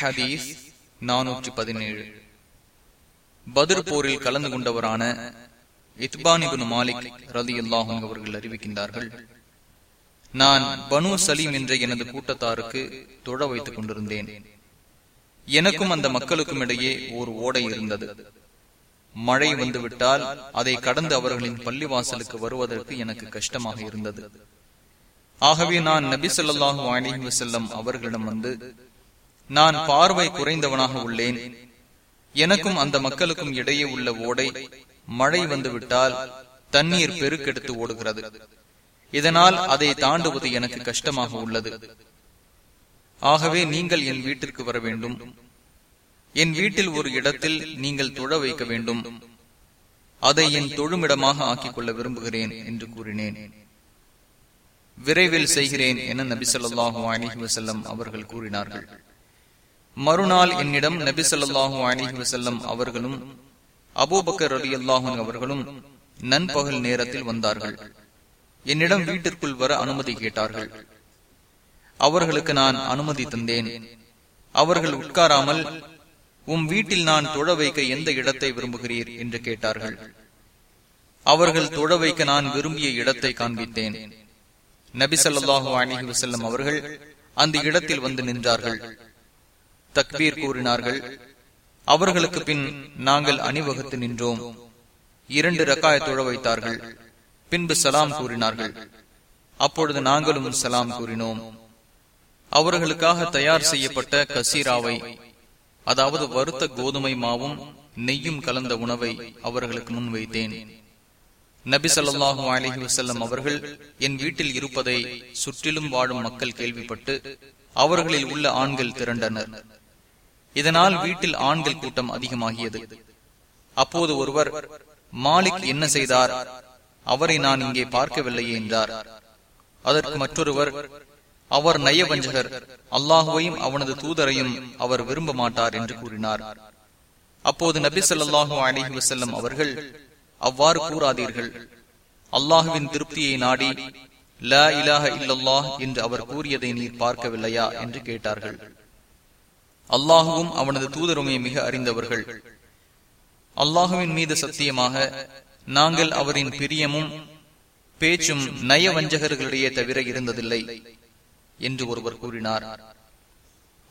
ஹதீஸ் நானூற்றி பதினேழு பதிர் போரில் கலந்து கொண்டவரான இத்பானிபுன் மாலிக் ரதி அல்லாஹும் அவர்கள் அறிவிக்கின்றார்கள் நான் பனு சலீம் என்ற எனது கூட்டத்தாருக்கு தொழ வைத்துக் கொண்டிருந்தேன். எனக்கும் அந்த மக்களுக்கும் இடையே ஒரு ஓடை இருந்தது. மழை வந்துவிட்டால் அதை கடந்து அவர்களின் பள்ளிவாசலுக்கு வருவதற்கு எனக்கு கஷ்டமாக இருந்தது. ஆகவே நான் நபி சொல்லாஹு அலிஹி வசல்லம் அவர்களிடம் வந்து நான் பார்வை குறைந்தவனாக உள்ளேன். எனக்கும் அந்த மக்களுக்கும் இடையே உள்ள ஓடை மழை வந்துவிட்டால் தண்ணீர் பெருக்கெடுத்து ஓடுகிறது. இதனால் அதை தாண்டுவது எனக்கு கஷ்டமாக உள்ளது. ஆகவே நீங்கள் என் வீட்டிற்கு வர வேண்டும். என் வீட்டில் ஒரு இடத்தில் நீங்கள் தொழ வைக்க வேண்டும். அதை என் தொழுமிடமாக ஆக்கிக் கொள்ள விரும்புகிறேன் என்று கூறினேன். விரைவில் செய்கிறேன் என நபி சொல்லாஹு அலிஹி வசல்லம் அவர்கள் கூறினார்கள். மறுநாள் என்னிடம் நபி சொல்லாஹு அலிஹி வசல்லம் அவர்களும் அபூபக்கர் அலி அல்லாஹன் அவர்களும் நண்பகல் நேரத்தில் வந்தார்கள். என்னிடம் வீட்டிற்குள் வர அனுமதி கேட்டார்கள். அவர்களுக்கு நான் அனுமதி தந்தேன். அவர்கள் உட்காராமல் உம் வீட்டில் நான் தொழ வைக்க எந்த இடத்தை விரும்புகிறீர்? என்று கேட்டார்கள். அவர்கள் தொழ வைக்க நான் விரும்பிய இடத்தை காண்பித்தேன். நபி சொல்லாஹு அலிஹி வசல்லம் அவர்கள் அந்த இடத்தில் வந்து நின்றார்கள். தக்பீர் கூறினார்கள் அவர்களுக்கு பின் நாங்கள் அணிவகுத்து நின்றோம். இரண்டு ரக்காய தொழ வைத்தார்கள். பின்பு சலாம் கூறினார்கள் அப்பொழுது நாங்களும் சலாம் கூறினோம். அவர்களுக்காக தயார் செய்யப்பட்ட கசீராவை அதாவது வறுத்த கோதுமை மாவும் நெய்யும் கலந்த உணவை அவர்களுக்கு முன் வைத்தேன். நபி சொல்லாஹு அலஹி வசல்லம் அவர்கள் என் வீட்டில் இருப்பதை சுற்றிலும் வாழும் மக்கள் கேள்விப்பட்டு அவர்களில் உள்ள ஆண்கள் திரண்டனர். இதனால் வீட்டில் ஆண்கள் கூட்டம் அதிகமாகியது. அப்போது ஒருவர் மாலிக் என்ன செய்தார்? அவரை நான் இங்கே பார்க்கவில்லையே என்றார். அதற்கு மற்றொருவர் அவர் நயவஞ்சகர். அல்லாஹுவையும் அவனது தூதரையும் அவர் விரும்ப மாட்டார் என்று கூறினார். அப்போது நபி சொல்லாஹு அலஹி வசல்லம் அவர்கள் அவ்வாறு கூறாதீர்கள். அல்லாஹுவின் திருப்தியை நாடி லா இலாஹ இல்லல்லாஹ் என்று அவர் கூறியதை நீர் பார்க்கவில்லையா? என்று கேட்டார்கள். அல்லாஹுவும் அவனது தூதருமே மிக அறிந்தவர்கள். அல்லாஹுவின் மீது சத்தியமாக நாங்கள் அவரின் பிரியமும் பேச்சும் நயவஞ்சகர்களிடையே தவிர இருந்ததில்லை என்று ஒருவர் கூறினார்.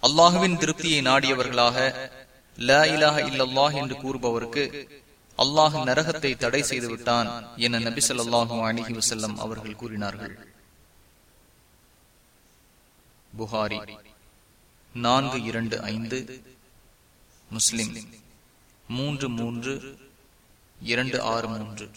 அல்லாஹுவின் திருப்தியை நாடியவர்களாக ல இலாக இல்லல்லாஹ் என்று கூறுபவருக்கு அல்லாஹ் நரகத்தை தடை செய்து விட்டான் என நபி சொல்லாஹு அலிஹி வசல்லம் அவர்கள் கூறினார்கள். புகாரி நான்கு இரண்டு ஐந்து முஸ்லிம். மூன்று மூன்று இரண்டு ஆறு மூன்று.